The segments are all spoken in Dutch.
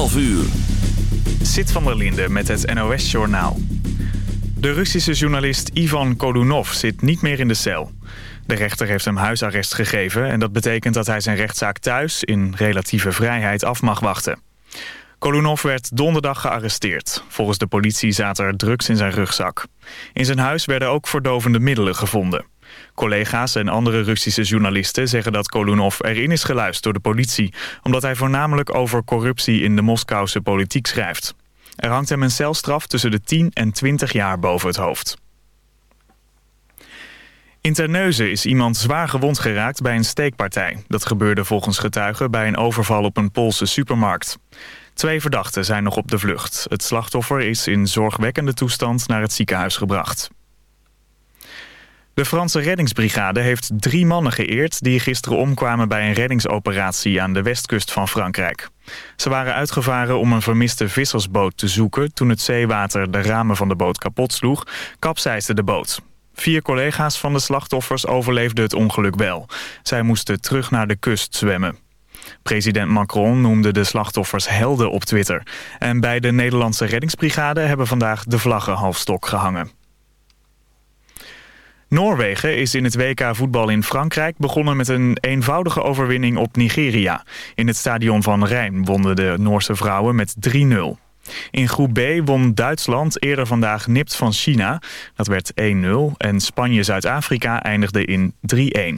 12 uur. Sit van der Linde met het NOS-journaal. De Russische journalist Ivan Kolunov zit niet meer in de cel. De rechter heeft hem huisarrest gegeven... en dat betekent dat hij zijn rechtszaak thuis in relatieve vrijheid af mag wachten. Kolunov werd donderdag gearresteerd. Volgens de politie zaten er drugs in zijn rugzak. In zijn huis werden ook verdovende middelen gevonden. Collega's en andere Russische journalisten zeggen dat Kolunov erin is geluisterd door de politie... omdat hij voornamelijk over corruptie in de Moskouse politiek schrijft. Er hangt hem een celstraf tussen de 10 en 20 jaar boven het hoofd. In Terneuzen is iemand zwaar gewond geraakt bij een steekpartij. Dat gebeurde volgens getuigen bij een overval op een Poolse supermarkt. Twee verdachten zijn nog op de vlucht. Het slachtoffer is in zorgwekkende toestand naar het ziekenhuis gebracht. De Franse reddingsbrigade heeft drie mannen geëerd... die gisteren omkwamen bij een reddingsoperatie aan de westkust van Frankrijk. Ze waren uitgevaren om een vermiste vissersboot te zoeken... toen het zeewater de ramen van de boot kapot sloeg, kapseisde de boot. Vier collega's van de slachtoffers overleefden het ongeluk wel. Zij moesten terug naar de kust zwemmen. President Macron noemde de slachtoffers helden op Twitter. En bij de Nederlandse reddingsbrigade hebben vandaag de vlaggen halfstok gehangen. Noorwegen is in het WK voetbal in Frankrijk begonnen met een eenvoudige overwinning op Nigeria. In het stadion van Rijn wonnen de Noorse vrouwen met 3-0. In groep B won Duitsland eerder vandaag nipt van China. Dat werd 1-0 en Spanje-Zuid-Afrika eindigde in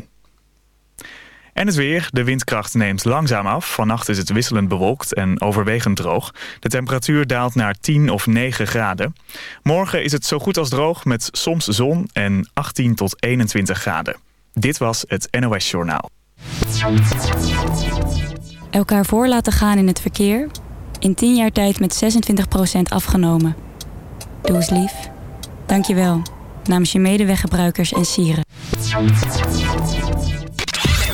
3-1. En het weer. De windkracht neemt langzaam af. Vannacht is het wisselend bewolkt en overwegend droog. De temperatuur daalt naar 10 of 9 graden. Morgen is het zo goed als droog met soms zon en 18 tot 21 graden. Dit was het NOS Journaal. Elkaar voor laten gaan in het verkeer. In 10 jaar tijd met 26% afgenomen. Doe eens lief. Dank je wel. Namens je medeweggebruikers en sieren.